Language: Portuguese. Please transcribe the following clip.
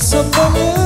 sou por mim.